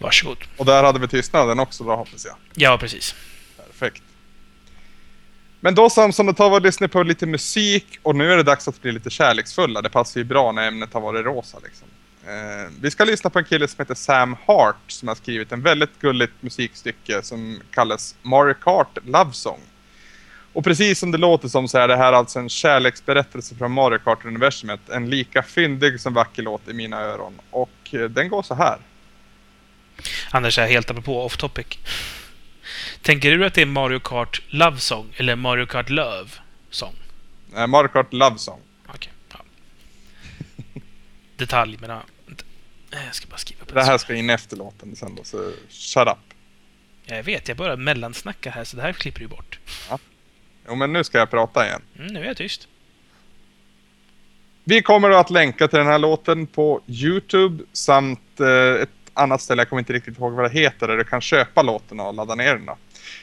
Varsågod. Och där hade vi tystnaden också då hoppas jag. Ja, precis. Perfekt. Men då Samson, då tar vi och lyssnar på lite musik och nu är det dags att bli lite kärleksfulla. Det passar ju bra när ämnet har varit rosa liksom. Eh, vi ska lyssna på en kille som heter Sam Hart som har skrivit en väldigt gulligt musikstycke som kallas Mario Kart Love Song. Och precis som det låter som så är det här alltså en kärleksberättelse från Mario Kart-universumet. En lika fyndig som vacker låt i mina öron. Och eh, den går så här. Anders är helt apropå off topic. Tänker du att det är Mario Kart Love Song eller Mario Kart Love Song? Eh, Mario Kart Love Song. Okej. Ja. Detalj, men ja. Eh, Jag ska bara skriva på Det här så. ska in efter låten sen då, så shut up. Jag vet, jag börjar mellansnacka här så det här klipper du bort. Jo men nu ska jag prata igen. Mm, nu är jag tyst. Vi kommer att länka till den här låten på Youtube samt eh, ett annat ställe, jag kommer inte riktigt ihåg vad det heter, där du kan köpa låten och ladda ner den.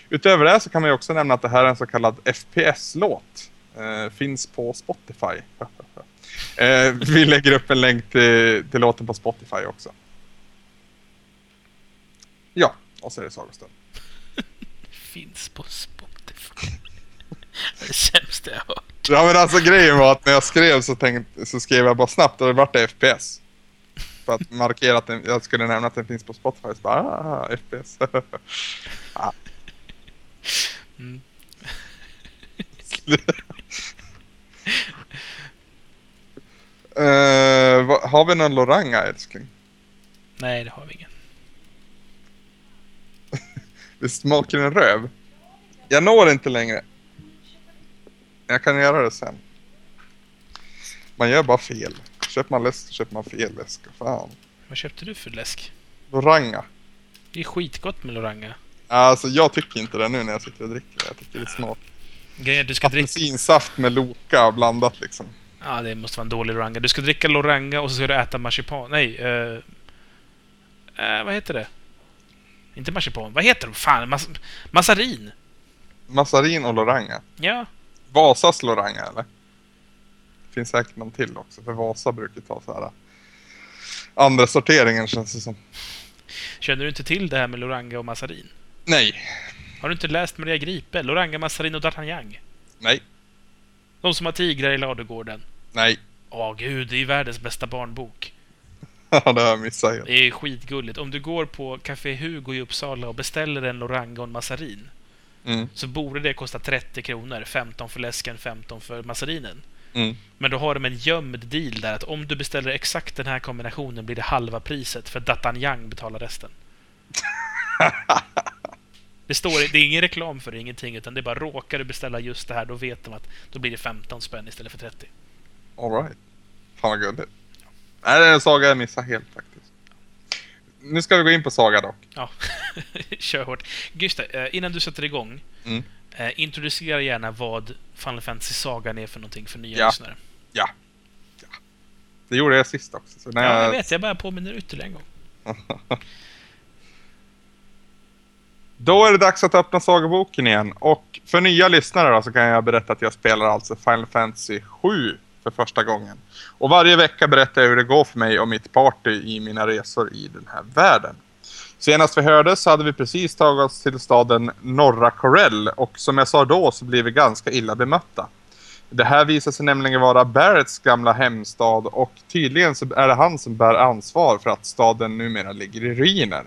Utöver det så kan man ju också nämna att det här är en så kallad FPS-låt. Eh, finns på Spotify. eh, vi lägger upp en länk till, till låten på Spotify också. Ja, och så är det sagostund. Finns på Spotify. Det är det sämsta jag har hört. Ja men alltså grejen var att när jag skrev så, tänkte, så skrev jag bara snabbt och det vart det FPS. För att markera att den, jag skulle nämna att den finns på Spotify. Så bara, ah, FPS. ah. Mm. Eh, vad- har vi någon Loranga älskling? Nej, det har vi ingen. Vi smakar en röv. Jag når inte längre. Jag kan göra det sen. Man gör bara fel. Köper man läsk, köper man fel läsk. Fan. Vad köpte du för läsk? Loranga. Det är skitgott med Loranga. Alltså jag tycker inte det nu när jag sitter och dricker. Jag tycker det är smart. Grejen du ska dricka... Apelsinsaft med Loka blandat liksom. Ja, det måste vara en dålig Loranga. Du ska dricka Loranga och så ska du äta marsipan. Nej, eh... eh, vad heter det? Inte marsipan. Vad heter det? Fan, mas massarin. Massarin och Loranga. Ja. Vasas Loranga eller? Finns säkert någon till också. För Vasa brukar ta så här. Andra sorteringen känns det som. Känner du inte till det här med Loranga och massarin? Nej. Har du inte läst Maria Gripe? Loranga, massarin och d'Artagnan? Nej. De som har tigrar i ladugården. Nej. Åh gud, det är ju världens bästa barnbok. Ja, det har jag missat helt. Det är skitgulligt. Om du går på Café Hugo i Uppsala och beställer en Loranga och en massarin Mm. så borde det kosta 30 kronor. 15 för läsken, 15 för massarinen. Mm. Men då har de en gömd deal där att om du beställer exakt den här kombinationen blir det halva priset för D'Artagnan betalar resten. Det, står, det är ingen reklam för det, ingenting, utan det är bara råkar du beställa just det här, då vet de att då blir det 15 spänn istället för 30. Alright. Fan vad gulligt. Nej, det är en saga jag missar helt faktiskt. Nu ska vi gå in på saga dock. Ja, kör hårt. Just det, eh, innan du sätter igång. Mm. Eh, introducera gärna vad Final Fantasy Sagan är för någonting för nya Ja. lyssnare. Ja. ja. Det gjorde jag sist också. Så när Ja, jag jag... vet. Jag bara påminner ytterligare en gång. Då är det dags att öppna sagoboken igen. Och för nya lyssnare då, så kan jag berätta att jag spelar alltså Final Fantasy 7 för första gången. Och varje vecka berättar jag hur det går för mig och mitt party i mina resor i den här världen. Senast vi hördes så hade vi precis tagit oss till staden Norra Corell och som jag sa då så blev vi ganska illa bemötta. Det här visar sig nämligen vara Barretts gamla hemstad och tydligen så är det han som bär ansvar för att staden numera ligger i ruiner.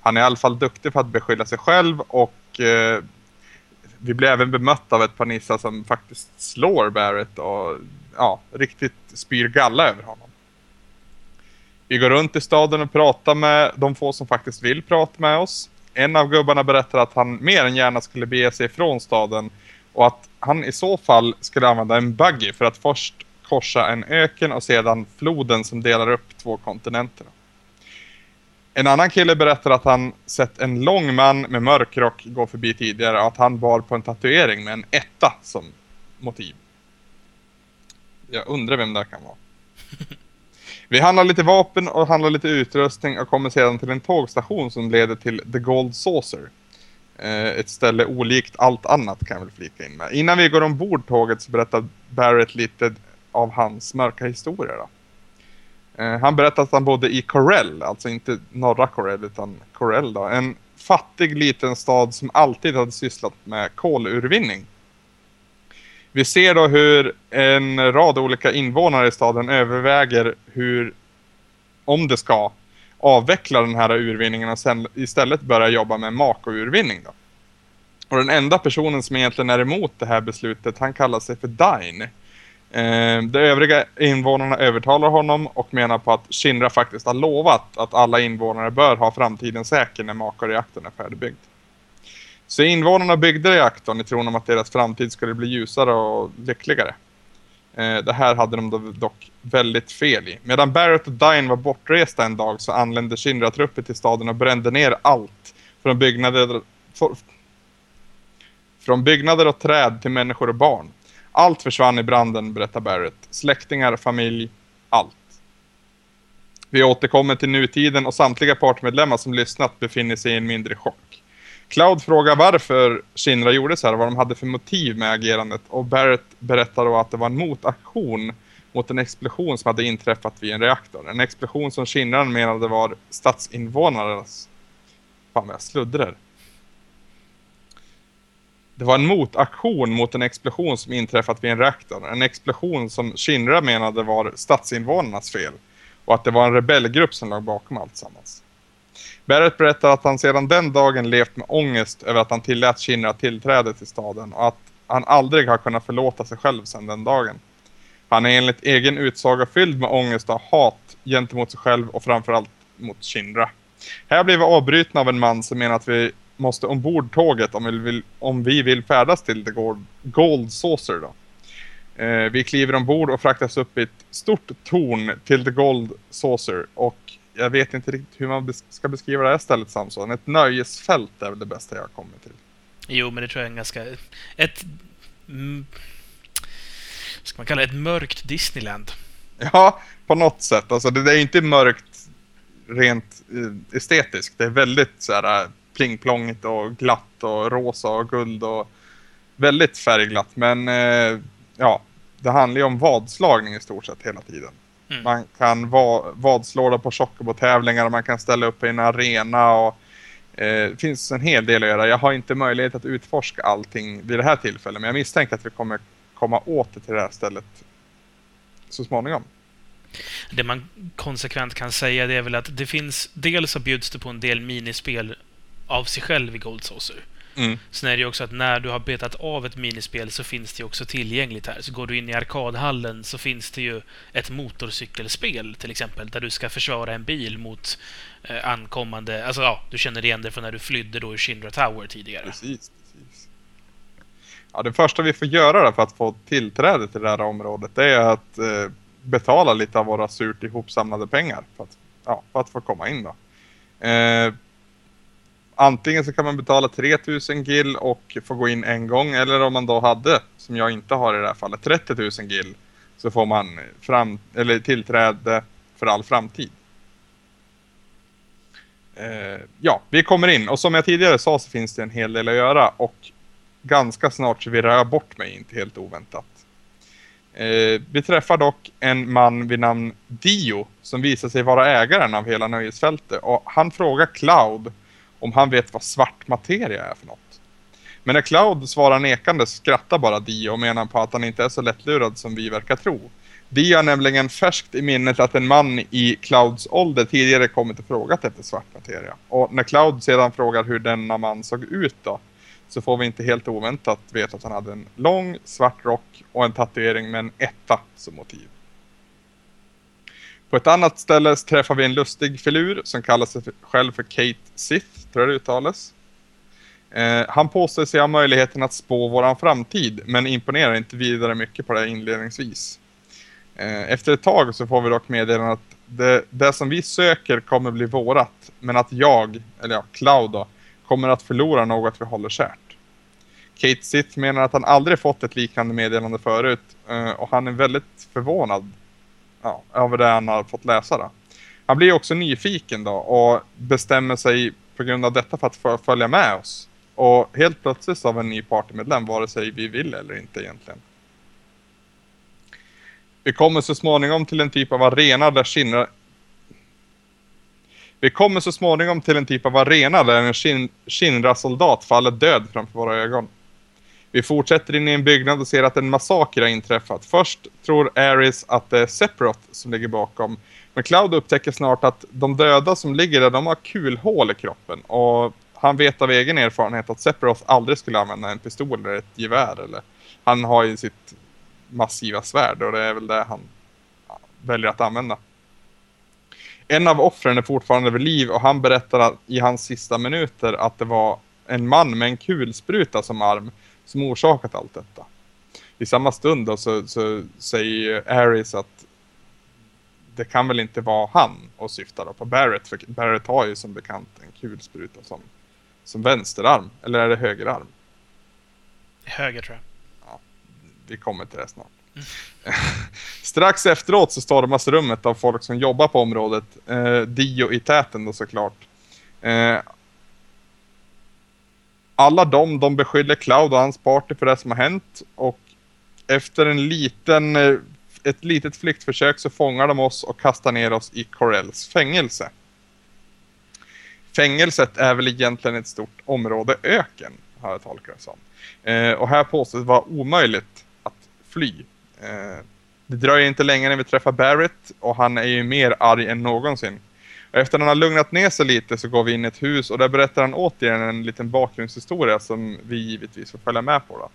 Han är i alla fall duktig på att beskylla sig själv och eh, vi blir även bemötta av ett par nissar som faktiskt slår Barrett och ja, riktigt spyr galla över honom. Vi går runt i staden och pratar med de få som faktiskt vill prata med oss. En av gubbarna berättar att han mer än gärna skulle bege sig från staden och att han i så fall skulle använda en buggy för att först korsa en öken och sedan floden som delar upp två kontinenterna. En annan kille berättar att han sett en lång man med mörk rock gå förbi tidigare och att han bar på en tatuering med en etta som motiv. Jag undrar vem det kan vara. Vi handlar lite vapen och handlar lite utrustning och kommer sedan till en tågstation som leder till The Gold Saucer. Eh, ett ställe olikt allt annat kan jag väl flika in med. Innan vi går ombord tåget så berättar Barrett lite av hans mörka historia. Då. Eh, han berättar att han bodde i Corell, alltså inte norra Corell utan Corell då. En fattig liten stad som alltid hade sysslat med kolurvinning. Vi ser då hur en rad olika invånare i staden överväger hur, om det ska, avveckla den här urvinningen och sen istället börja jobba med makourvinning då. Och den enda personen som egentligen är emot det här beslutet, han kallar sig för Dine. Eh, de övriga invånarna övertalar honom och menar på att Shinra faktiskt har lovat att alla invånare bör ha framtiden säker när makoreaktorn är färdigbyggd. Så invånarna byggde reaktorn i tron om att deras framtid skulle bli ljusare och lyckligare. Eh, det här hade de dock väldigt fel i. Medan Barrett och Dine var bortresta en dag så anlände Shinra-trupper till staden och brände ner allt från byggnader, från byggnader och träd till människor och barn. Allt försvann i branden, berättar Barrett. Släktingar, familj, allt. Vi återkommer till nutiden och samtliga partmedlemmar som lyssnat befinner sig i en mindre chock. Cloud frågar varför Shinra gjorde så här och vad de hade för motiv med agerandet och Barrett berättar då att det var en motaktion mot en explosion som hade inträffat vid en reaktor. En explosion som Shinran menade var stadsinvånarnas... Fan vad jag sluddrar. Det var en motaktion mot en explosion som inträffat vid en reaktor. En explosion som Shinra menade var stadsinvånarnas fel. Och att det var en rebellgrupp som låg bakom allt sammans. Barrett berättar att han sedan den dagen levt med ångest över att han tillät Shinra tillträde till staden och att han aldrig har kunnat förlåta sig själv sedan den dagen. Han är enligt egen utsaga fylld med ångest och hat gentemot sig själv och framförallt mot Shinra. Här blir vi avbrutna av en man som menar att vi måste ombord tåget om vi vill, om vi vill färdas till The Gold, Gold Saucer. Då. Eh, vi kliver ombord och fraktas upp i ett stort torn till The Gold Saucer och jag vet inte riktigt hur man ska beskriva det här stället Samson. Ett nöjesfält är väl det bästa jag kommer till. Jo, men det tror jag är ganska... Ett... Mm, ska man kalla det ett mörkt Disneyland? Ja, på något sätt. Alltså det, är inte mörkt rent uh, estetiskt. Det är väldigt så här plingplongigt och glatt och rosa och guld och väldigt färgglatt. Men uh, ja, det handlar ju om vadslagning i stort sett hela tiden. Mm. Man kan va vadslåda på Chocobo-tävlingar och man kan ställa upp i en arena och eh, det finns en hel del att göra. Jag har inte möjlighet att utforska allting vid det här tillfället men jag misstänker att vi kommer komma åter till det här stället så småningom. Det man konsekvent kan säga det är väl att det finns, dels så bjuds det på en del minispel av sig själv i Gold Saucer. Mm. Sen är det ju också att när du har betat av ett minispel så finns det ju också tillgängligt här. Så går du in i arkadhallen så finns det ju ett motorcykelspel till exempel där du ska försvara en bil mot eh, ankommande... Alltså ja, du känner igen det från när du flydde då i Shindra Tower tidigare. Precis, precis. Ja, det första vi får göra för att få tillträde till det här området det är att eh, betala lite av våra surt ihopsamlade pengar för att, ja, för att få komma in då. Eh, antingen så kan man betala 3000 gill och få gå in en gång eller om man då hade, som jag inte har i det här fallet, 30 000 gill så får man fram, eller tillträde för all framtid. Eh, ja, vi kommer in och som jag tidigare sa så finns det en hel del att göra och ganska snart så virrar jag bort mig, inte helt oväntat. Eh, vi träffar dock en man vid namn Dio som visar sig vara ägaren av hela nöjesfältet och han frågar Cloud om han vet vad svart materia är för något. Men när Cloud svarar nekande skrattar bara Dio och menar på att han inte är så lättlurad som vi verkar tro. Dio har nämligen färskt i minnet att en man i Clouds ålder tidigare kommit och frågat efter svart materia. Och när Cloud sedan frågar hur denna man såg ut då, så får vi inte helt oväntat veta att han hade en lång svart rock och en tatuering med en etta som motiv. På ett annat ställe träffar vi en lustig filur som kallar sig själv för Kate Sith, tror jag det uttalas. Eh, han påstår sig ha möjligheten att spå våran framtid, men imponerar inte vidare mycket på det inledningsvis. Eh, efter ett tag så får vi dock meddelandet att det, det, som vi söker kommer bli vårat, men att jag, eller ja, Cloud då, kommer att förlora något vi håller kärt. Kate Sith menar att han aldrig fått ett liknande meddelande förut eh, och han är väldigt förvånad ja, över det han har fått läsa. Då. Han blir också nyfiken då och bestämmer sig på grund av detta för att följa med oss. Och helt plötsligt av en ny partymedlem, vare sig vi vill eller inte egentligen. Vi kommer så småningom till en typ av arena där Shinra... Vi kommer så småningom till en typ av arena där en Shin... Shinra-soldat faller död framför våra ögon. Vi fortsätter in i en byggnad och ser att en massaker har inträffat. Först tror Ares att det är Sephiroth som ligger bakom. Men Cloud upptäcker snart att de döda som ligger där, de har kulhål i kroppen. Och han vet av egen erfarenhet att Sephiroth aldrig skulle använda en pistol eller ett gevär. Eller, han har ju sitt massiva svärd och det är väl det han väljer att använda. En av offren är fortfarande vid liv och han berättar i hans sista minuter att det var en man med en kulspruta som arm som orsakat allt detta. I samma stund då så, så säger Ares att det kan väl inte vara han och syftar då på Barrett för Barrett har ju som bekant en kulspruta som, som vänsterarm eller är det högerarm? Höger tror jag. Ja, vi kommer till det snart. Mm. Strax efteråt så stormas rummet av folk som jobbar på området. Eh, Dio i täten då såklart. Eh, alla de, de beskyller Cloud och hans party för det som har hänt. Och efter en liten, eh, ett litet flyktförsök så fångar de oss och kastar ner oss i Corells fängelse. Fängelset är väl egentligen ett stort område öken, har jag tolkat det som. Eh, och här påstås vara omöjligt att fly. Eh, det dröjer inte länge när vi träffar Barrett och han är ju mer arg än någonsin. Efter att han har lugnat ner sig lite så går vi in i ett hus och där berättar han återigen en liten bakgrundshistoria som vi givetvis får följa med på. Då.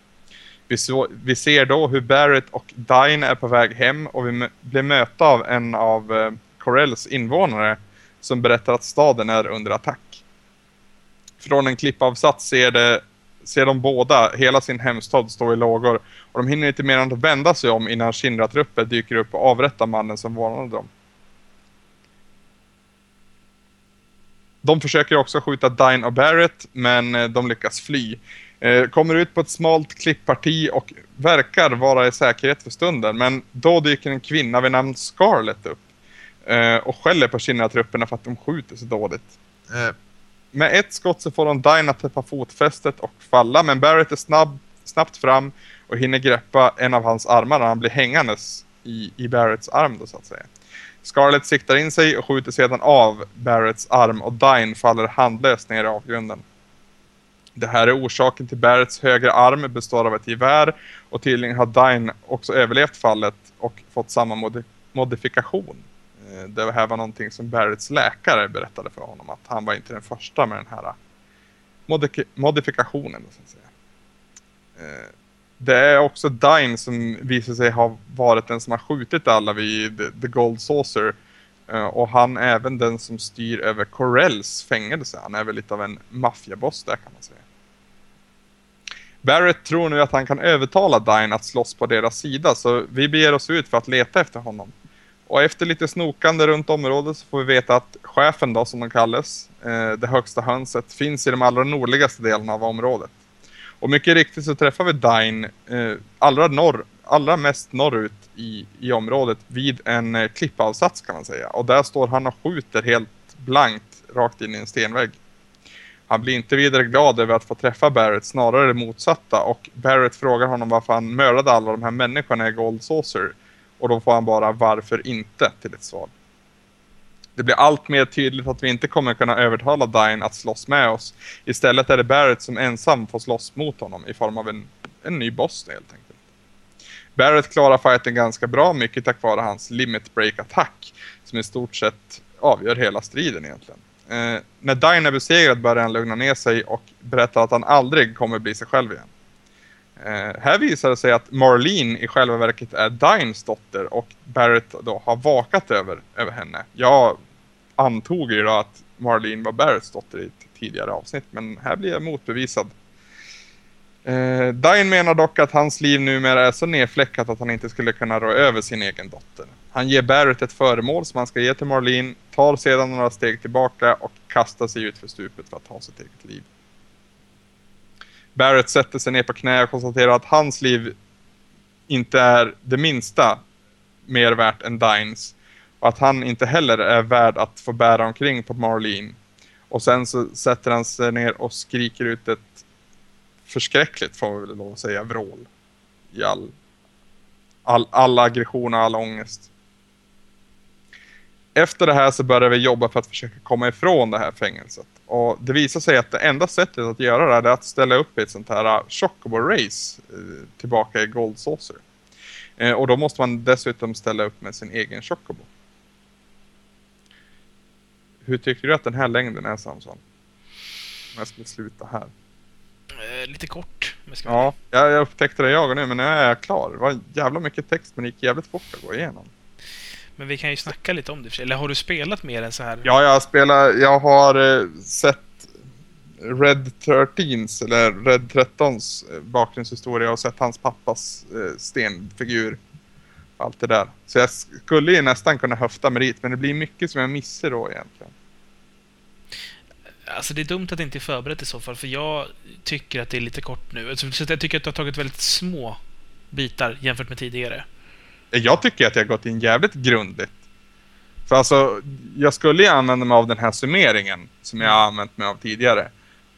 Vi, så, vi ser då hur Barrett och Dine är på väg hem och vi blir möta av en av eh, Corells invånare som berättar att staden är under attack. Från en klippavsats ser, det, ser de båda hela sin hemstad stå i lågor och de hinner inte mer än att vända sig om innan Shinra-trupper dyker upp och avrättar mannen som varnade dem. De försöker också skjuta Dine och Barrett, men eh, de lyckas fly. Eh, kommer ut på ett smalt klippparti och verkar vara i säkerhet för stunden. Men då dyker en kvinna vid namn Scarlett upp. Eh, och skäller på Kinna-trupperna för att de skjuter så dåligt. Med ett skott så får de Dine att tappa fotfästet och falla. Men Barrett är snabb, snabbt fram och hinner greppa en av hans armar när han blir hängandes i, i Barretts arm då så att säga. Scarlett siktar in sig och skjuter sedan av Barretts arm och Dine faller handlöst ner i avgrunden. Det här är orsaken till Barretts högra arm består av ett gevär och tydligen har Dine också överlevt fallet och fått samma modi modifikation. Eh, det här var någonting som Barretts läkare berättade för honom att han var inte den första med den här modi modifikationen. Så att säga. Eh, det är också Dine som visar sig ha varit den som har skjutit alla vid The, Gold Saucer. Eh, och han är även den som styr över Corells fängelse. Han är väl lite av en maffiaboss där kan man säga. Barrett tror nu att han kan övertala Dine att slåss på deras sida så vi beger oss ut för att leta efter honom. Och efter lite snokande runt området så får vi veta att chefen då som de kallas, eh, det högsta hönset, finns i de allra nordligaste delarna av området. Och mycket riktigt så träffar vi Dine eh, allra, norr, allra mest norrut i, i området vid en eh, klippavsats kan man säga. Och där står han och skjuter helt blankt rakt in i en stenvägg. Han blir inte vidare glad över att få träffa Barrett, snarare det motsatta. Och Barrett frågar honom varför han mördade alla de här människorna i Gold Saucer. Och då får han bara varför inte till ett svar. Det blir allt mer tydligt att vi inte kommer kunna övertala Dine att slåss med oss. Istället är det Barrett som ensam får slåss mot honom i form av en, en ny boss helt enkelt. Barrett klarar fighten ganska bra, mycket tack vare hans limit break attack som i stort sett avgör hela striden egentligen. Eh, när Dine är besegrad börjar han lugna ner sig och berättar att han aldrig kommer bli sig själv igen. Eh, här visar det sig att Marlene i själva verket är Dines dotter och Barrett då har vakat över, över henne. Jag antog ju då att Marlene var Barretts dotter i ett tidigare avsnitt, men här blir jag motbevisad. Eh, Dine menar dock att hans liv numera är så nedfläckat att han inte skulle kunna rå över sin egen dotter. Han ger Barrett ett föremål som han ska ge till Marlene, tar sedan några steg tillbaka och kastar sig ut för stupet för att ta sitt eget liv. Barrett sätter sig ner på knä och konstaterar att hans liv inte är det minsta mer värt än Dines och att han inte heller är värd att få bära omkring på Marlene. Och sen så sätter han sig ner och skriker ut ett förskräckligt, får vi väl lov att säga, vrål. I all, all, all aggression och all ångest. Efter det här så började vi jobba för att försöka komma ifrån det här fängelset. Och det visade sig att det enda sättet att göra det är att ställa upp i ett sånt här uh, Chocobo-race uh, tillbaka i Gold Saucer. Eh, och då måste man dessutom ställa upp med sin egen Chocobo. Hur tycker du att den här längden är Samson? Om jag skulle sluta här. Eh, lite kort. Ja, jag, jag upptäckte det jag nu, men nu är jag klar. Det var jävla mycket text, men det gick jävligt fort att gå igenom. Men vi kan ju snacka lite om det. Eller har du spelat mer än så här? Ja, jag spelar. Jag har eh, sett Red 13s, eller Red 13s eh, bakgrundshistoria och sett hans pappas stenfigur. Allt det där. Så jag skulle ju nästan kunna höfta merit, men det blir mycket som jag missar då egentligen. Alltså det är dumt att det inte är förberett i så fall, för jag tycker att det är lite kort nu. Alltså, så jag tycker att du har tagit väldigt små bitar jämfört med tidigare. Jag tycker att jag har gått in jävligt grundligt. För alltså, jag skulle ju använda mig av den här summeringen som jag har använt mig av tidigare.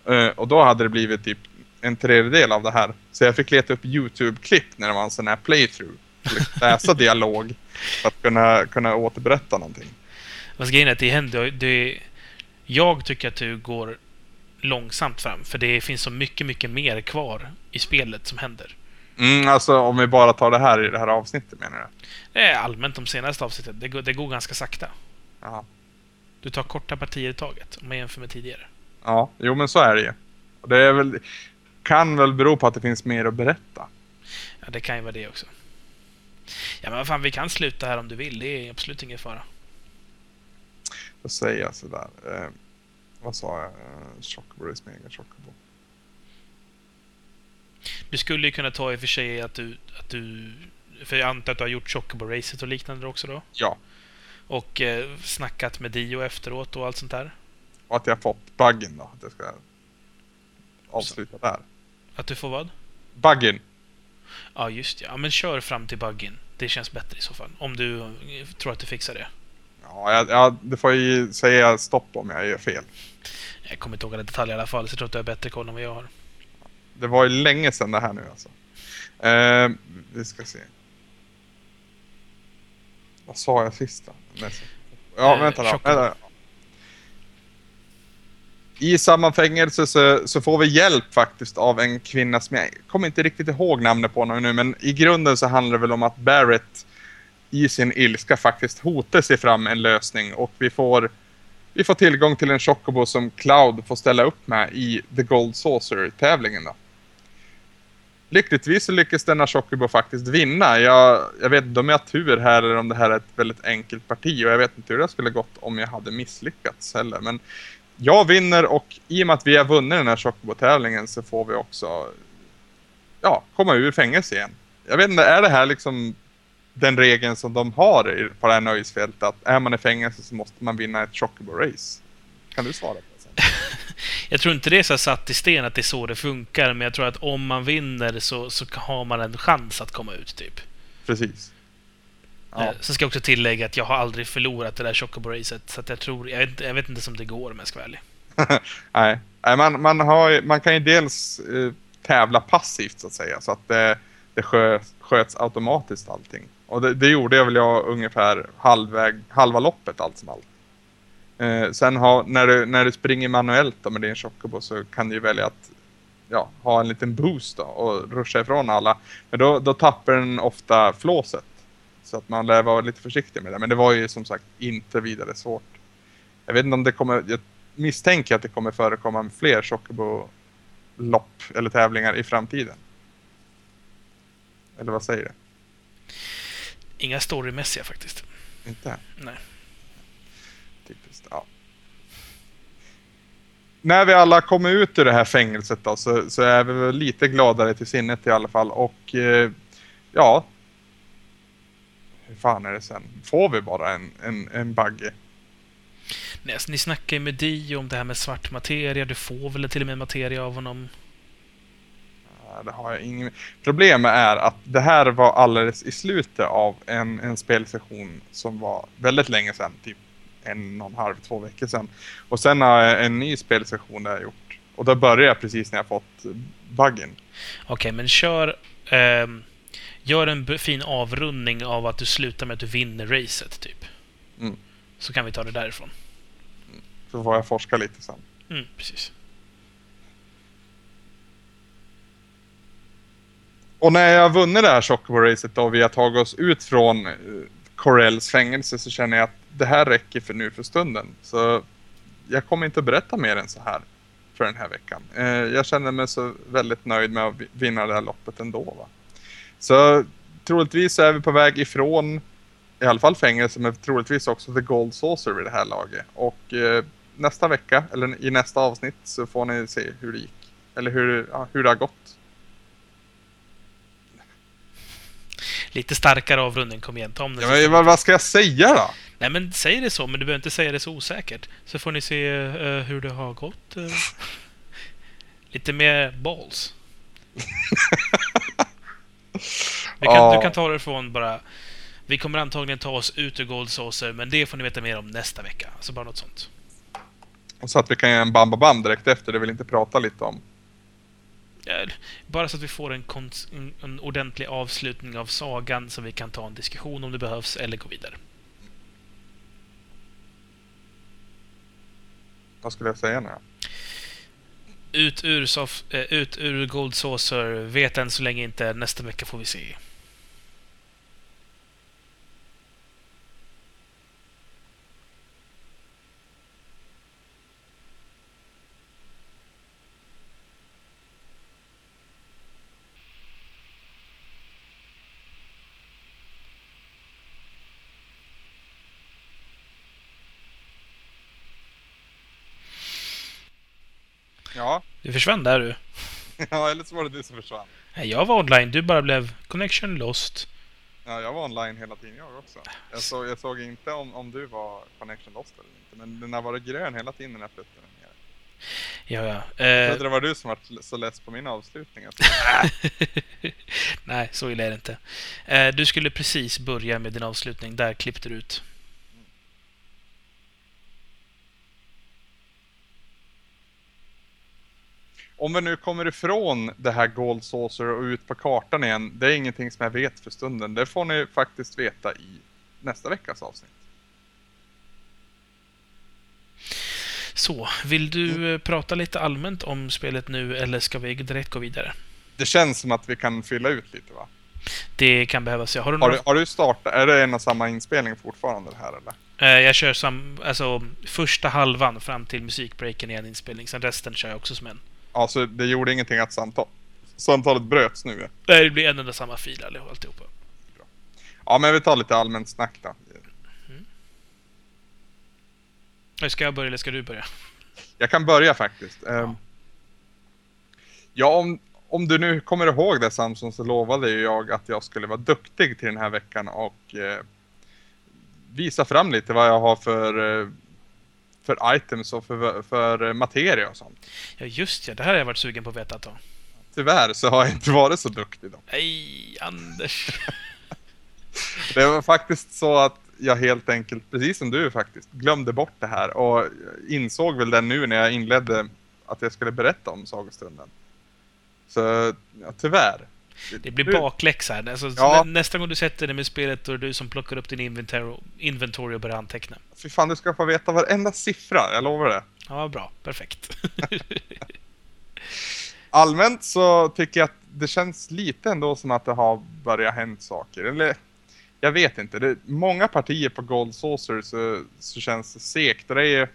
Uh, och då hade det blivit typ en tredjedel av det här. Så jag fick leta upp YouTube-klipp när det var en sån här playthrough. Läsa dialog för att kunna, kunna återberätta någonting. Fast grejen är att det händer... Det, jag tycker att du går långsamt fram, för det finns så mycket, mycket mer kvar i spelet som händer. Mm, alltså om vi bara tar det här i det här avsnittet menar du? Det är allmänt de senaste avsnittet. Det går, det går ganska sakta. Aha. Du tar korta partier i taget om man jämför med tidigare. Ja, jo men så är det ju. Det är väl, kan väl bero på att det finns mer att berätta. Ja, det kan ju vara det också. Ja, men vad fan, vi kan sluta här om du vill. Det är absolut ingen fara. Säger jag sådär. Eh, vad sa jag? Eh, Chocobo mega Chocobo. Du skulle ju kunna ta i och för sig att du... Att du för jag antar att du har gjort Chocobo-racet och liknande också då? Ja. Och eh, snackat med Dio efteråt och allt sånt där? Och att jag fått buggen då. Att jag ska avsluta Så. där. Att du får vad? Buggen. Ja, just ja. Men kör fram till buggen. Det känns bättre i så fall. Om du tror att du fixar det. Ja, jag, jag, det får ju säga stopp om jag gör fel. Jag kommer inte ihåg alla detaljer i alla fall, så jag tror att du har bättre koll än vad jag har. Det var ju länge sedan det här nu alltså. Eh, vi ska se. Vad sa jag sist då? Ja, eh, vänta då. Vänta. I samma fängelse så, så, får vi hjälp faktiskt av en kvinna som jag kommer inte riktigt ihåg namnet på nu, men i grunden så handlar det väl om att Barrett i sin ilska faktiskt hotar sig fram en lösning och vi får, vi får tillgång till en Chocobo som Cloud får ställa upp med i The Gold Saucer-tävlingen då. Lyckligtvis så lyckas denna Chocobo faktiskt vinna. Jag, jag vet inte om jag har tur här eller om det här är ett väldigt enkelt parti och jag vet inte hur det skulle gått om jag hade misslyckats heller. Men jag vinner och i och med att vi har vunnit den här Chocobo-tävlingen så får vi också ja, komma ur fängelse igen. Jag vet inte, är det här liksom den regeln som de har på det här nöjesfältet att är man i fängelse så måste man vinna ett Chocobo-race? Kan du svara på det? jag tror inte det är så satt i sten att det är så det funkar, men jag tror att om man vinner så, så har man en chans att komma ut, typ. Precis. Ja. Eh, så ska jag också tillägga att jag har aldrig förlorat det där Chocobo-racet, så jag tror... Jag vet, jag vet inte om det går om jag ska vara ärlig. Nej, Nej man, man, har, man kan ju dels eh, tävla passivt, så att säga, så att det, det sköts, sköts automatiskt allting. Och det, det, gjorde jag väl jag ungefär halvväg, halva loppet allt som allt. Eh, sen ha, när, du, när du springer manuellt då med din Chocobo så kan du ju välja att ja, ha en liten boost då och ruscha ifrån alla. Men då, då tappar den ofta flåset. Så att man lär vara lite försiktig med det. Men det var ju som sagt inte vidare svårt. Jag vet inte om det kommer, jag misstänker att det kommer förekomma fler Chocobo-lopp eller tävlingar i framtiden. Eller vad säger du? Inga storymässiga faktiskt. Inte? Nej. Typiskt, ja. När vi alla kommer ut ur det här fängelset då, så, så är vi väl lite gladare till sinnet i alla fall. Och eh, ja, hur fan är det sen? Får vi bara en, en, en bagge? Nej, alltså, ni snackar ju med Dio om det här med svart materia. Du får väl till och med materia av honom? Det har jag ingen... Problemet är att det här var alldeles i slutet av en, en spelsession som var väldigt länge sedan, typ en och en halv, två veckor sedan. Och sen har jag en ny spelsession där jag gjort. Och då börjar jag precis när jag fått buggen. Okej, okay, men kör... Um, Gör en fin avrundning av att du slutar med att du vinner racet, typ. Mm. Så kan vi ta det därifrån. Så får jag forska lite sen. Mm, precis. Och när jag vunnit det här Chocobo-racet och vi har tagit oss ut från eh, Corells fängelse så känner jag att det här räcker för nu för stunden. Så jag kommer inte att berätta mer än så här för den här veckan. Eh, jag känner mig så väldigt nöjd med att vinna det här loppet ändå. Va? Så troligtvis är vi på väg ifrån i alla fall fängelse men troligtvis också The Gold Saucer vid det här laget. Och eh, nästa vecka, eller i nästa avsnitt, så får ni se hur det gick. Eller hur, ja, hur det har gått. Lite starkare avrundning, kom igen. Ta om den Ja, men, vad, ska jag säga då? Nej, men säg det så, men du behöver inte säga det så osäkert. Så får ni se eh, hur det har gått. eh. Lite mer balls. Vi kan, Ja. Du kan ta det från bara... Vi kommer antagligen ta oss ut ur Gold Saucer, men det får ni veta mer om nästa vecka. Alltså bara något sånt. Och så att vi kan göra en bam, bam, bam direkt efter, det vill inte prata lite om. Eh, Bara så att vi får en, en, en ordentlig avslutning av sagan så vi kan ta en diskussion om det behövs eller gå vidare. Vad skulle jag säga nu? Ut ur, sof- eh, ut ur Gold Saucer, vet än så länge inte. Nästa vecka får vi se. Ja, Du försvann där du. ja eller så var det du som försvann. Nej, Jag var online, du bara blev connection lost. Ja, jag var online hela tiden jag också. Jag, så, jag såg inte om, om du var connection lost eller inte, men den har varit grön hela tiden när jag flyttade ner. Ja, ja. Jag Eh, trodde det var du som var så less på min avslutning. Alltså. Nej, så illa är det inte. Eh, du skulle precis börja med din avslutning. Där klippte du ut. Om vi nu kommer ifrån det här Gold Saucer och ut på kartan igen, det är ingenting som jag vet för stunden. Det får ni faktiskt veta i nästa veckas avsnitt. Så, vill du eh, prata lite allmänt om spelet nu eller ska vi direkt gå vidare? Det känns som att vi kan fylla ut lite va? Det kan behövas. Har du Har några... du, har du startat, är det en och samma inspelning fortfarande det här eller? Eh, jag kör som, alltså, första halvan fram till musikbreaken i en inspelning. Sen resten kör jag också som en. Alltså det gjorde ingenting att samtal, samtalet bröts nu. Nej, Det blir en enda samma fil alltihopa. Ja men vi tar lite allmänt snack då. Nu Ska jag börja eller ska du börja? Jag kan börja faktiskt. Ehm, Ja, om, om du nu kommer ihåg det Samson så lovade ju jag att jag skulle vara duktig till den här veckan och eh, visa fram lite vad jag har för, eh, för items och för, för materia och sånt. Ja, just ja. Det här har jag varit sugen på att veta ett tag. Tyvärr så har jag inte varit så duktig då. Nej, Anders. Det var faktiskt så att jag helt enkelt, precis som du faktiskt, glömde bort det här och insåg väl det nu när jag inledde att jag skulle berätta om sagostunden. Så ja, tyvärr. Det blir bakläxa. Alltså, Ja. nä- Nästa gång du sätter dig med spelet då är det du som plockar upp din inventory, inventory och börjar anteckna. Fy fan, du ska få veta varenda siffra, jag lovar det. Ja, bra. Perfekt. Allmänt så tycker jag att det känns lite ändå som att det har börjat hänt saker. Eller, jag vet inte. Det, många partier på Gold Saucer så, så känns det segt. Det är,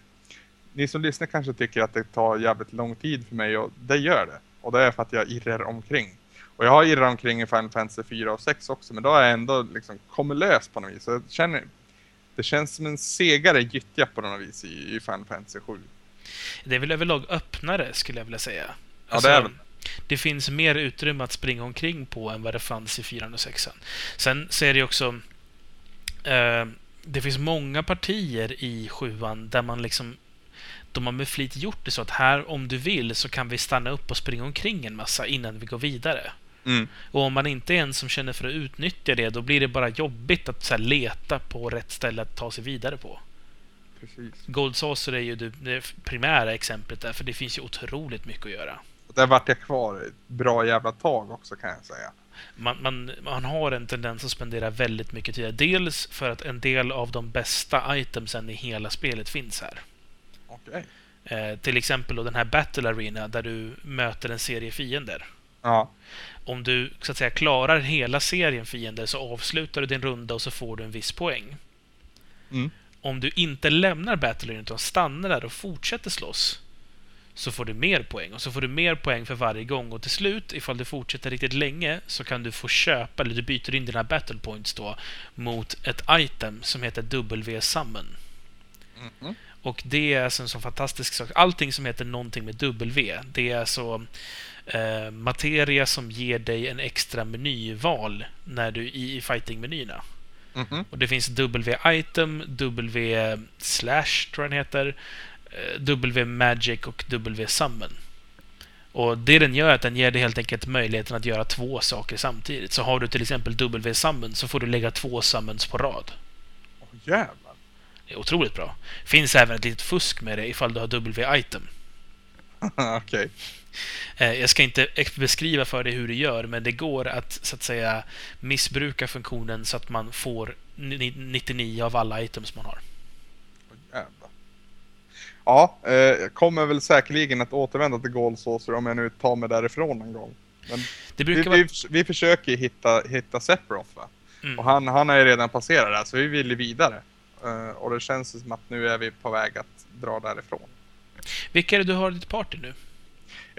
ni som lyssnar kanske tycker att det tar jävligt lång tid för mig och det gör det. Och det är för att jag irrar omkring. Och jag har irrat omkring i Final Fantasy 4 och 6 också, men då har jag ändå liksom kommit lös på något vis. Så jag känner, det känns som en segare gyttja på något vis i, i Final Fantasy 7. det är väl överlag öppnare, skulle jag vilja säga. Ja, det är väl. det finns mer utrymme att springa omkring på än vad det fanns i 4 och 6 Sen så är det också... Eh, det finns många partier i 7 där man liksom... De har med flit gjort det så att här, om du vill, så kan vi stanna upp och springa omkring en massa innan vi går vidare. Mm. Och om man inte är en som känner för att utnyttja det, då blir det bara jobbigt att så leta på rätt ställe att ta sig vidare på. Precis. Gold Saucer är ju det, primära exemplet där, för det finns ju otroligt mycket att göra. Där vart jag kvar ett bra jävla tag också kan jag säga. Man, man, man har en tendens att spendera väldigt mycket tid Dels för att en del av de bästa itemsen i hela spelet finns här. Okay. Eh, till exempel då den här Battle Arena där du möter en serie fiender. Ja. Om du så att säga klarar hela serien fiender så avslutar du din runda och så får du en viss poäng. Mm. Om du inte lämnar Battle Arena utan stannar där och fortsätter slåss så får du mer poäng. Och så får du mer poäng för varje gång. Och till slut, ifall du fortsätter riktigt länge, så kan du få köpa, eller du byter in dina battle points då, mot ett item som heter W-summon. Mm -hmm. Och det är alltså en sån fantastisk sak. Allting som heter någonting med W, det är alltså eh, materia som ger dig en extra menyval när du i, fighting-menyerna. Mm -hmm. Och det finns W-item, W-slash tror jag den heter, eh, W-magic och W-summon. Och det den gör är att den ger dig helt enkelt möjligheten att göra två saker samtidigt. Så har du till exempel W-summon så får du lägga två summons på rad. Åh oh, jävlar. Det är otroligt bra. Finns även ett litet fusk med det ifall du har W-item. Okej. Okay. Eh, jag ska inte beskriva för dig hur du gör, men det går att så att säga missbruka funktionen så att man får 99 av alla items man har. Ja, eh, jag kommer väl säkerligen att återvända till Goldsaucer om jag nu tar mig därifrån en gång. Det vi, vara... vi, vi försöker hitta, hitta Sephiroth va? Mm. Och han, han har ju redan passerat där, så vi vill vidare. Uh, och det känns som att nu är vi på väg att dra därifrån. Vilka är det du har i ditt party nu?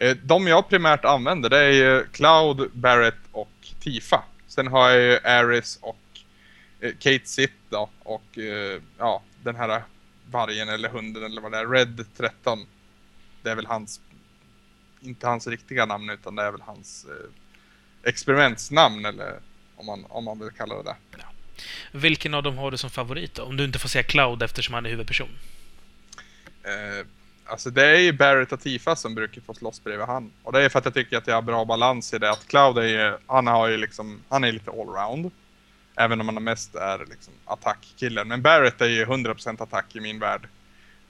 Uh, de jag primärt använder det är ju Cloud, Barrett och Tifa. Sen har jag ju Aris och uh, Kate Sitt då, och ja, den här vargen eller hunden eller vad det är, Red 13. Det är väl hans, inte hans riktiga namn utan det är väl hans experimentsnamn eller om man, om man vill kalla det det. Ja. Vilken av dem har du som favorit då? Om du inte får säga Cloud eftersom han är huvudperson. Eh, alltså det är ju Barrett och Tifa som brukar få slåss bredvid han. Och det är för att jag tycker att jag har bra balans i det. Att Cloud är ju, han har ju liksom, han är lite allround. Även om han mest är liksom attackkillen. Men Barrett är ju 100% attack i min värld.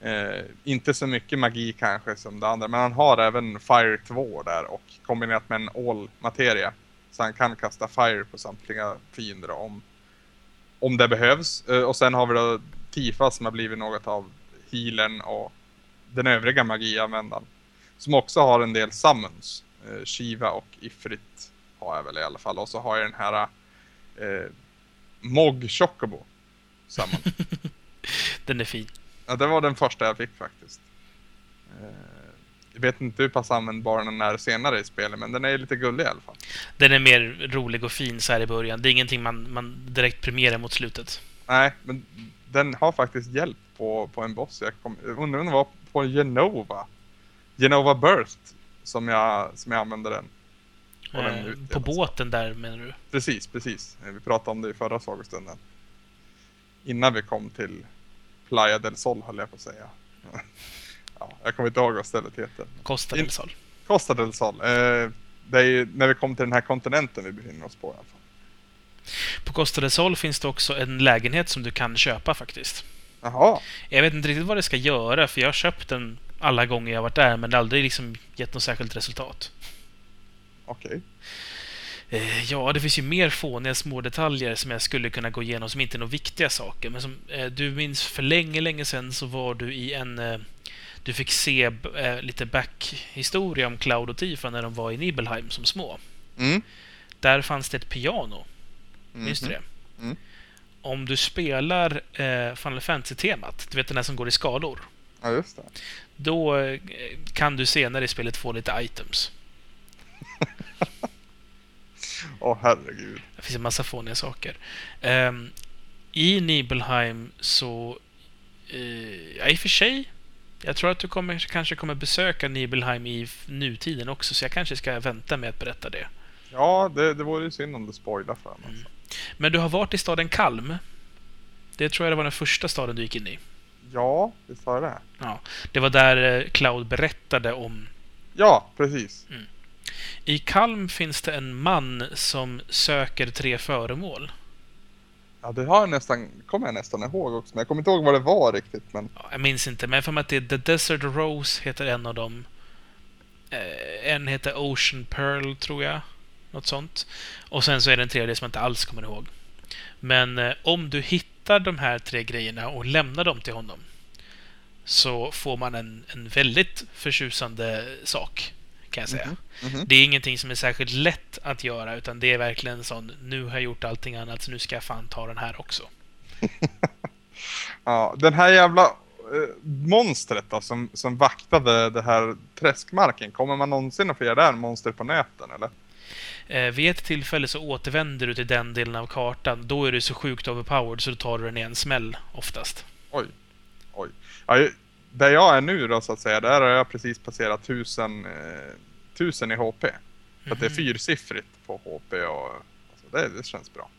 Eh, inte så mycket magi kanske som det andra. Men han har även Fire 2 där och kombinerat med en all-materia. Så han kan kasta Fire på samtliga fiender om om det behövs. Eh, och sen har vi då Tifa som har blivit något av healen och den övriga magianvändaren. Som också har en del summons. Eh, Shiva och Ifrit har jag väl i alla fall. Och så har jag den här eh, Mog Chocobo summon. den är fin. Ja, det var den första jag fick faktiskt. Eh, jag vet inte hur pass användbar den är senare i spelet, men den är lite gullig i alla fall. Den är mer rolig och fin så här i början. Det är ingenting man, man direkt premierar mot slutet. Nej, men den har faktiskt hjälp på, på en boss. Jag kom, undrar om det var på Genova. Genova Burst som jag, som jag använde den. På, den eh, på båten där menar du? Precis, precis. Eh, vi pratade om det i förra sagostunden. Innan vi kom till Playa del Sol höll jag på att säga. ja, jag kommer inte ihåg vad stället heter. Costa del Sol. Costa del Sol. Eh, det är ju när vi kommer till den här kontinenten vi befinner oss på i alla fall. På Costa del Sol finns det också en lägenhet som du kan köpa faktiskt. Jaha. Jag vet inte riktigt vad det ska göra, för jag har köpt den alla gånger jag varit där, men det har aldrig liksom gett något särskilt resultat. Okej. Okay. Eh, ja, det finns ju mer fåniga små detaljer som jag skulle kunna gå igenom som inte är några viktiga saker. Men som eh, du minns för länge, länge sedan så var du i en eh, du fick se lite backhistoria om Cloud och Tifa när de var i Nibelheim som små. Mm. Där fanns det ett piano. Minns mm. du det? Mm. Om du spelar eh, Final Fantasy-temat, du vet den där som går i skalor. Ja, just det. Då eh, kan du senare i spelet få lite items. Åh, oh, herregud. Det finns en massa fåniga saker. Um, I Nibelheim så... Uh, ja, i och för sig jag tror att du kommer, kanske kommer besöka Nibelheim i nutiden också, så jag kanske ska vänta med att berätta det. Ja, det, det vore ju synd om du spoilar för mig. Mm. Men du har varit i staden Kalm. Det tror jag det var den första staden du gick in i. Ja, visst var det Ja, det var där eh, Cloud berättade om... Ja, precis. Mm. I Kalm finns det en man som söker tre föremål. Ja, det har jag nästan, kommer jag nästan ihåg också, men jag kommer inte ihåg vad det var riktigt. Men... Ja, jag minns inte, men för mig att det är The Desert Rose heter en av dem. Eh, en heter Ocean Pearl, tror jag. Något sånt. Och sen så är det en tredje som jag inte alls kommer ihåg. Men eh, om du hittar de här tre grejerna och lämnar dem till honom så får man en, en väldigt förtjusande sak, kan jag säga. Mm -hmm. Mm -hmm. Det är ingenting som är särskilt lätt att göra, utan det är verkligen sån, nu har jag gjort allting annat, så nu ska jag fan ta den här också. ja, den här jävla äh, monstret då, som, som vaktade det här träskmarken, kommer man någonsin att få göra det här monster på näten, eller? Eh, vid ett tillfälle så återvänder du till den delen av kartan. Då är du så sjukt overpowered så då tar du den i en smäll oftast. Oj. Oj. Ja, där jag är nu då så att säga, där har jag precis passerat tusen, eh, tusen i HP. Mm. att det är mhm. fyrsiffrigt på HP och alltså, det, det känns bra.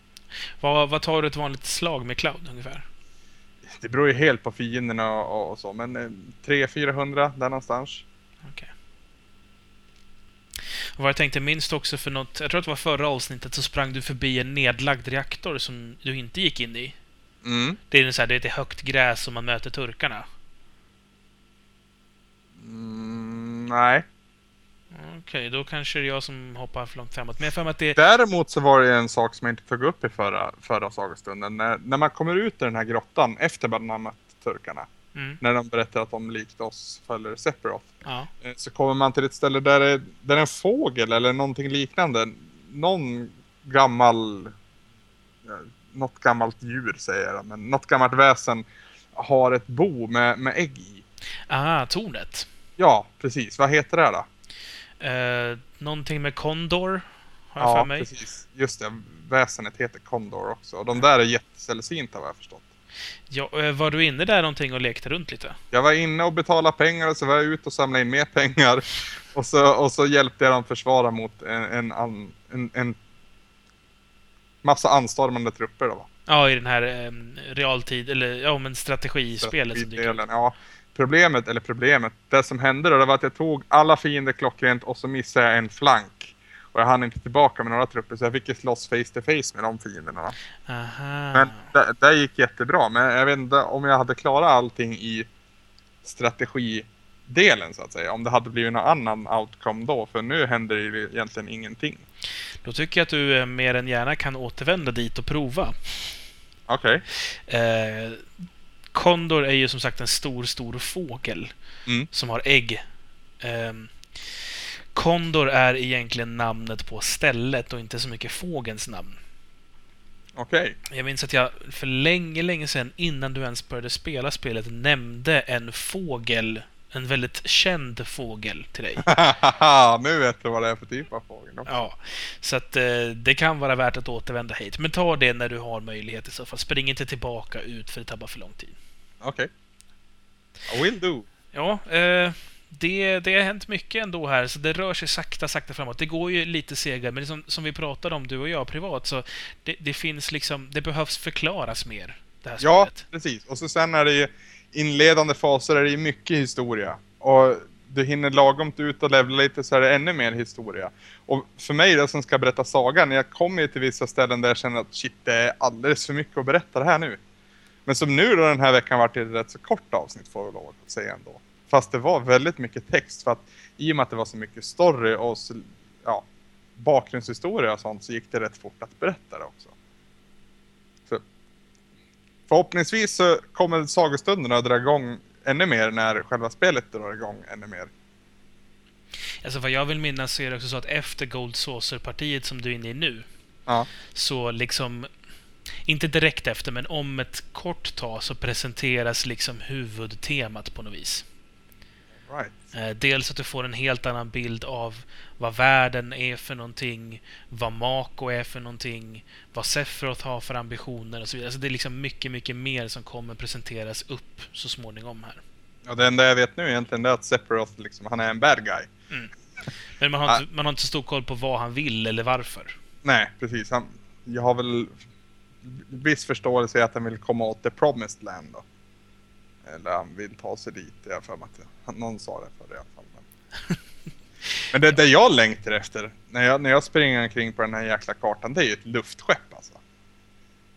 Vad, vad tar du ett vanligt slag med Cloud ungefär? Det beror ju helt på fienderna och, och så, men eh, 300-400 där någonstans. Okay. Och vad jag tänkte minst också för något, jag tror att det var förra avsnittet, så sprang du förbi en nedlagd reaktor som du inte gick in i. Mm. Det är så här, det är högt gräs som man möter turkarna. Mm, nej. Okej, okay, då kanske det är jag som hoppar för långt framåt. Men jag att det... Däremot så var det en sak som jag inte tog upp i förra, förra sagostunden. När, när man kommer ut ur den här grottan efter man har mött turkarna. Mm. När de berättar att de likt oss följer Sephiroth. Ja. Eh, så kommer man till ett ställe där det, där en fågel eller någonting liknande. Någon gammal... Något gammalt djur säger jag, men något gammalt väsen har ett bo med, med ägg i. Ah, tornet. Ja, precis. Vad heter det då? Eh, någonting med Kondor, har jag ja, för mig. Ja, precis. Just det. Väsenet heter Kondor också. Och de där är jättesällsynta, vad jag förstått. Ja, eh, var du inne där någonting och lekte runt lite? Jag var inne och betalade pengar och så var jag ute och samlade in mer pengar. Och så, och så hjälpte jag dem försvara mot en, en, en, en massa anstormande trupper då va? Ja, i den här eh, realtid, eller ja, men strategispelet som dyker Ja, problemet, eller problemet, det som hände då, det var att jag tog alla fiender klockrent och så missade jag en flank. Och jag hann inte tillbaka med några trupper så jag fick ju slåss face to face med de fienderna. Aha. Men det, det gick jättebra. Men jag vet inte om jag hade klarat allting i strategidelen så att säga. Om det hade blivit någon annan outcome då. För nu händer det ju egentligen ingenting. Då tycker jag att du eh, mer än gärna kan återvända dit och prova. Okej. Okay. Eh, Kondor är ju som sagt en stor, stor fågel mm. som har ägg. Eh, Kondor är egentligen namnet på stället och inte så mycket fågelns namn. Okej. Okay. Jag minns att jag för länge, länge sedan, innan du ens började spela spelet, nämnde en fågel, en väldigt känd fågel till dig. nu vet du vad det är för typ av fågel. Också. Ja, så att eh, det kan vara värt att återvända hit. Men ta det när du har möjlighet i så fall. Spring inte tillbaka ut för det tar bara för lång tid. Okej. Okay. I will do. Ja, eh, det, det har hänt mycket ändå här, så det rör sig sakta, sakta framåt. Det går ju lite segare, men som, som vi pratade om, du och jag privat, så det, det finns liksom, det behövs förklaras mer, det här Ja, spelet. precis. Och så sen är det ju inledande faser är det ju mycket historia. Och du hinner lagom ut och levla lite så är det ännu mer historia. Och för mig då som ska berätta sagan, jag kommer ju till vissa ställen där jag känner att shit, det är alldeles för mycket att berätta det här nu. Men som nu då den här veckan varit ett rätt så kort avsnitt får jag lov att säga ändå. Fast det var väldigt mycket text för att i och med att det var så mycket story och så, ja, bakgrundshistoria och sånt så gick det rätt fort att berätta det också. Så, förhoppningsvis så kommer sagostunderna att dra igång ännu mer när själva spelet drar igång ännu mer. Alltså vad jag vill minnas så är det också så att efter Gold Saucer-partiet som du är inne i nu ja. så liksom inte direkt efter, men om ett kort tag så presenteras liksom huvudtemat på något vis. Right. Eh, dels att du får en helt annan bild av vad världen är för någonting, vad Mako är för någonting, vad Sephiroth har för ambitioner och så vidare. Alltså det är liksom mycket, mycket mer som kommer presenteras upp så småningom här. Ja, det enda jag vet nu egentligen är att Sephiroth liksom, han är en bad guy. Mm. Men man har, ah. inte, man har inte stor koll på vad han vill eller varför. Nej, precis. Han, jag har väl viss förståelse i att han vill komma åt the promised land då. Eller han vill ta sig dit. Jag för mig att någon sa det för i alla fall. Men, men det, det jag längtar efter när jag, när jag springer omkring på den här jäkla kartan, det är ju ett luftskepp alltså.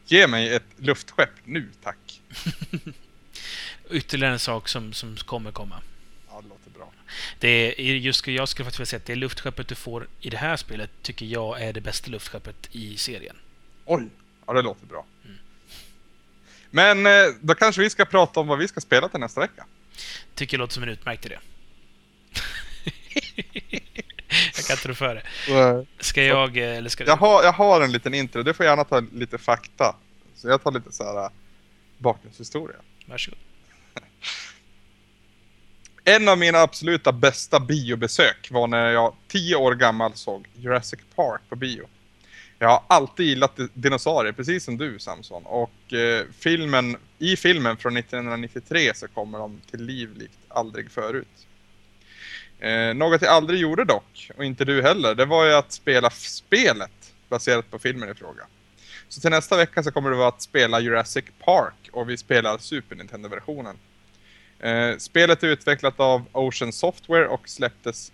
Ge mig ett luftskepp nu, tack. Ytterligare en sak som, som kommer komma. Ja, det låter bra. Det är, just, jag skulle faktiskt vilja säga att det luftskeppet du får i det här spelet tycker jag är det bästa luftskeppet i serien. Oj! Ja, det låter bra. Mm. Men eh, då kanske vi ska prata om vad vi ska spela till nästa vecka. Tycker det låter som en utmärkt idé. jag kan inte rå för det. Ska jag, eh, eller ska jag, har, jag har en liten intro. Du får gärna ta lite fakta. Så jag tar lite så här eh, bakgrundshistoria. Varsågod. En av mina absoluta bästa biobesök var när jag tio år gammal såg Jurassic Park på bio. Jag har alltid gillat dinosaurier, precis som du Samson. Och eh, filmen, i filmen från 1993 så kommer de till liv likt aldrig förut. Eh, något jag aldrig gjorde dock, och inte du heller, det var ju att spela spelet baserat på filmen i fråga. Så till nästa vecka så kommer det vara att spela Jurassic Park och vi spelar Super Nintendo-versionen. Eh, spelet är utvecklat av Ocean Software och släpptes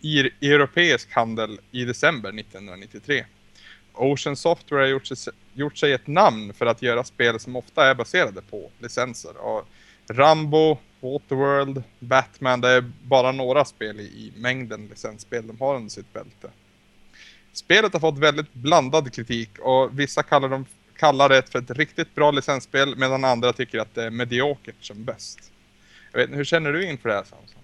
i, i europeisk handel i december 1993. Ocean Software har gjort sig, gjort sig ett namn för att göra spel som ofta är baserade på licenser. Och Rambo, Waterworld, Batman, det är bara några spel i, i mängden licensspel de har under sitt bälte. Spelet har fått väldigt blandad kritik och vissa kallar, dem, kallar det för ett riktigt bra licensspel medan andra tycker att det är mediokert som bäst. Jag vet, hur känner du inför det här Samson?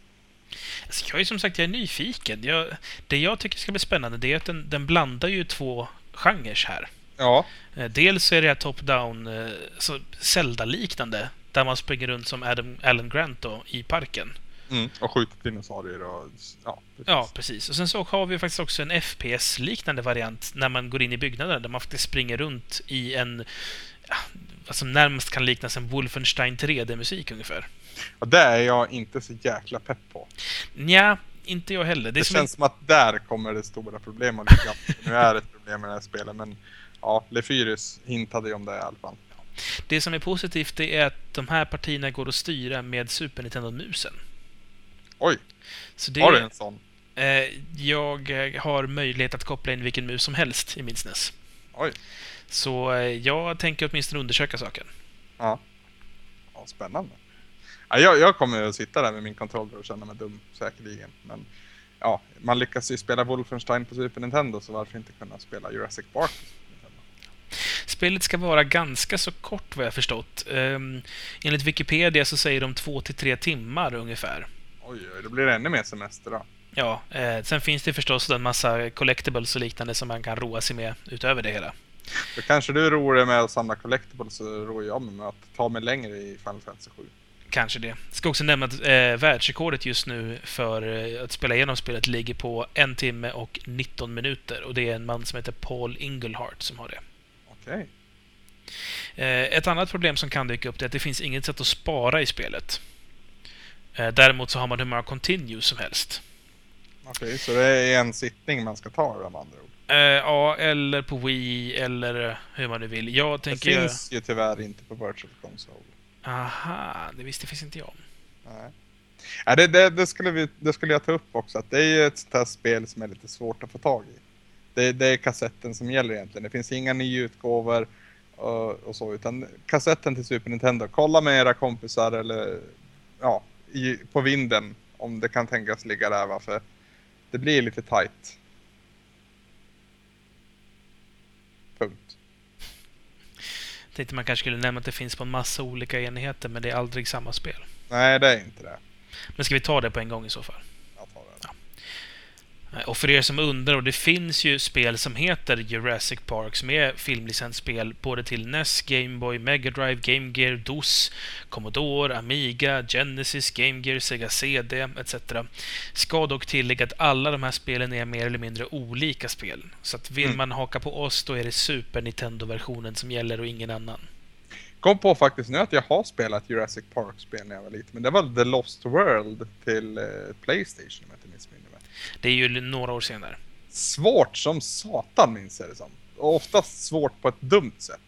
Alltså, jag är som sagt jag är nyfiken. Jag, det jag tycker ska bli spännande det är att den, den blandar ju två genrer här. Ja. Eh, dels är det top-down, eh, alltså Zelda-liknande, där man springer runt som Adam, Alan Grant då, i parken. Mm, och skjuter dinosaurier och... Ja precis. ja, precis. Och sen så har vi faktiskt också en FPS-liknande variant när man går in i byggnader där man faktiskt springer runt i en... Ja, vad som närmast kan liknas en Wolfenstein 3D-musik ungefär. Och det är jag inte så jäkla pepp på. Ja, inte jag heller. Det, det som känns en... som att där kommer det stora problemet ligga. nu är det ett problem med det här spelet, men ja, Lefyrus hintade ju om det i alla fall. Det som är positivt det är att de här partierna går att styra med Super Nintendo-musen. Oj! Så det, har du en sån? Eh, jag har möjlighet att koppla in vilken mus som helst i min SNES. Oj! Så eh, jag tänker åtminstone undersöka saken. Ja. ja spännande. Ja, jag, jag kommer att sitta där med min kontroller och känna mig dum, säkerligen. Men ja, man lyckas ju spela Wolfenstein på Super Nintendo, så varför inte kunna spela Jurassic Park Spelet ska vara ganska så kort vad jag förstått. Um, enligt Wikipedia så säger de två till tre timmar ungefär. Oj, oj, då blir det ännu mer semester då. Ja, eh, sen finns det förstås en massa collectibles och liknande som man kan roa sig med utöver det hela. Då kanske du roar dig med att samla collectibles så roar jag mig med att ta mig längre i Final Fantasy 7. Kanske det. Ska också nämna att eh, världsrekordet just nu för eh, att spela igenom spelet ligger på en timme och 19 minuter. Och det är en man som heter Paul Inglehart som har det. Okej. Okay. Eh, ett annat problem som kan dyka upp är att det finns inget sätt att spara i spelet. Eh, däremot så har man hur många continues som helst. Okej, okay, så det är en sittning man ska ta de andra ord? Eh, ja, eller på Wii eller hur man nu vill. Jag tänker... Det finns ju tyvärr inte på Virtual Console. Aha, det visste finns inte jag. Nej. Ja, det, det, det, skulle vi, det skulle jag ta upp också. Att det är ju ett sånt här spel som är lite svårt att få tag i. Det, det är kassetten som gäller egentligen. Det finns inga nyutgåvor och, och så. Utan kassetten till Super Nintendo. Kolla med era kompisar eller ja, i, på vinden. Om det kan tänkas ligga där. Va? För det blir lite tight. Tänkte man kanske skulle nämna att det finns på en massa olika enheter, men det är aldrig samma spel. Nej, det är inte det. Men ska vi ta det på en gång i så fall? Jag tar det. Ja. Och för er som undrar, och det finns ju spel som heter Jurassic Park som är filmlicensspel både till NES, Gameboy, Mega Drive, Game Gear, DOS, Commodore, Amiga, Genesis, Game Gear, Sega CD etc. Ska dock tillägga att alla de här spelen är mer eller mindre olika spel. Så att vill mm. man haka på oss, då är det Super Nintendo-versionen som gäller och ingen annan. Kom på faktiskt nu att jag har spelat Jurassic Park-spel när jag var liten, men det var The Lost World till eh, Playstation om jag inte minns det är ju några år senare. Svårt som satan minns jag det som. Och oftast svårt på ett dumt sätt.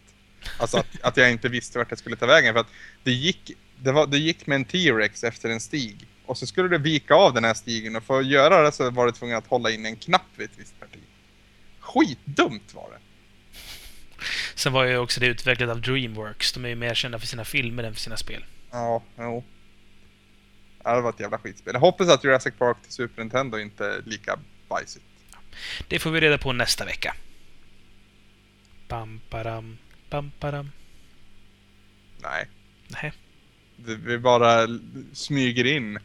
Alltså att, att jag inte visste vart jag skulle ta vägen. För att det gick, det var, det gick med en T-Rex efter en stig. Och så skulle du vika av den här stigen och för att göra det så var du tvungen att hålla in en knapp vid ett visst parti. Skitdumt var det. Sen var ju också det utvecklat av Dreamworks. De är ju mer kända för sina filmer än för sina spel. Ja, jo. Det var ett jävla skitspel. Jag hoppas att Jurassic Park till Super Nintendo inte är lika bajsigt. Det får vi reda på nästa vecka. Bam, badam. Nej. Nej. Det, vi bara smyger in.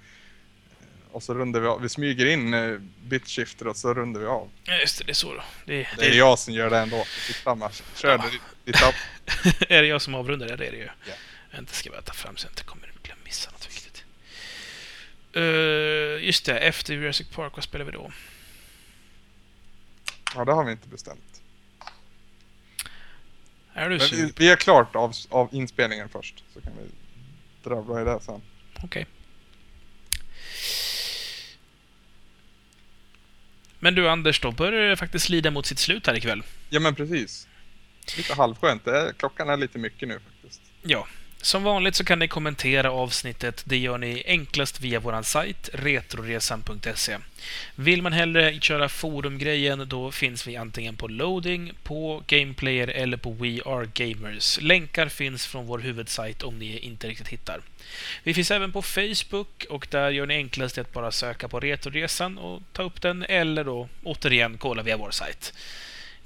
Och så rundar vi av. Vi smyger in uh, bitshifter och så rundar vi av. Ja, just det. Det är så då. Det, Det är jag som gör det ändå. Samma. Kör Ja. det ditt upp. är det jag som avrundar? Ja, det är det ju. Ja. Vänta, ska jag bara ta fram så jag inte kommer Uh, just det, efter Jurassic Park, vad spelar vi då? Ja, det har vi inte bestämt. Är du Men vi, vi är klart av, av inspelningen först. Så kan vi dra i det sen. Okej. Men du Anders, då börjar det faktiskt lida mot sitt slut här ikväll. Ja, men precis. Lite halvskönt. Klockan är lite mycket nu faktiskt. Ja. Som vanligt så kan ni kommentera avsnittet. Det gör ni enklast via vår sajt retroresan.se. Vill man hellre köra forumgrejen, då finns vi antingen på Loading, på Gameplayer eller på We Are Gamers. Länkar finns från vår huvudsajt om ni inte riktigt hittar. Vi finns även på Facebook och där gör ni enklast att bara söka på Retroresan och ta upp den eller då återigen kolla via vår sajt.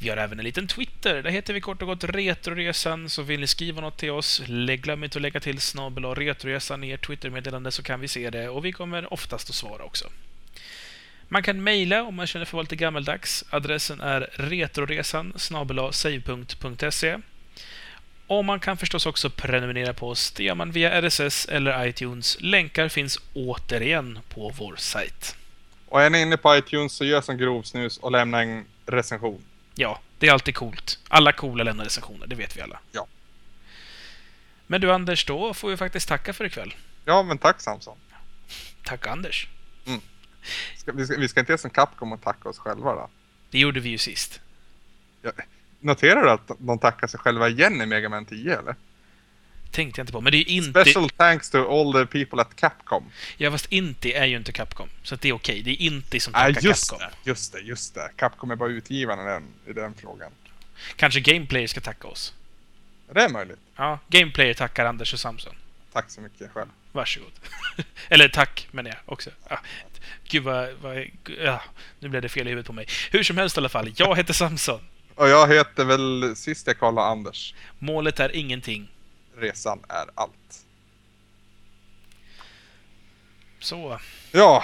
Vi har även en liten Twitter. Där heter vi kort och gott Retroresan. Så vill ni skriva något till oss, glöm inte att lägga till snabel och Retroresan i ert Twittermeddelande så kan vi se det. Och vi kommer oftast att svara också. Man kan mejla om man känner för att vara lite gammeldags. Adressen är retroresan save.se och man kan förstås också prenumerera på oss. Det gör man via RSS eller iTunes. Länkar finns återigen på vår sajt. Och är ni inne på iTunes så gör som grovsnus och lämna en recension. Ja, det är alltid coolt. Alla coola lämnar recensioner, det vet vi alla. Ja. Men du Anders, då får vi faktiskt tacka för ikväll. Ja, men tack Samson. Tack Anders. Ska, vi, ska, vi ska inte göra som Capcom och tacka oss själva då? Det gjorde vi ju sist. Ja, noterar du att de tackar sig själva igen i Mega Man 10 eller? Tänkte jag inte på. Men det är ju inte... Special thanks to all the people at Capcom. Ja, fast inte är ju inte Capcom. Så det är okej. Det är inte som tackar just Capcom. det, just det, just det. Capcom är bara utgivaren i den, i den frågan. Kanske Gameplayer ska tacka oss. Det är möjligt. Ja, Gameplayer tackar Anders och Samson. Tack så mycket själv. Varsågod. Eller tack, menar jag också. Ja. Gud vad... vad ja, nu blev det fel i huvudet på mig. Hur som helst i alla fall. Jag heter Samson. Och jag heter väl, sist jag kollade, Anders. Målet är ingenting. Resan är allt. Så. Ja,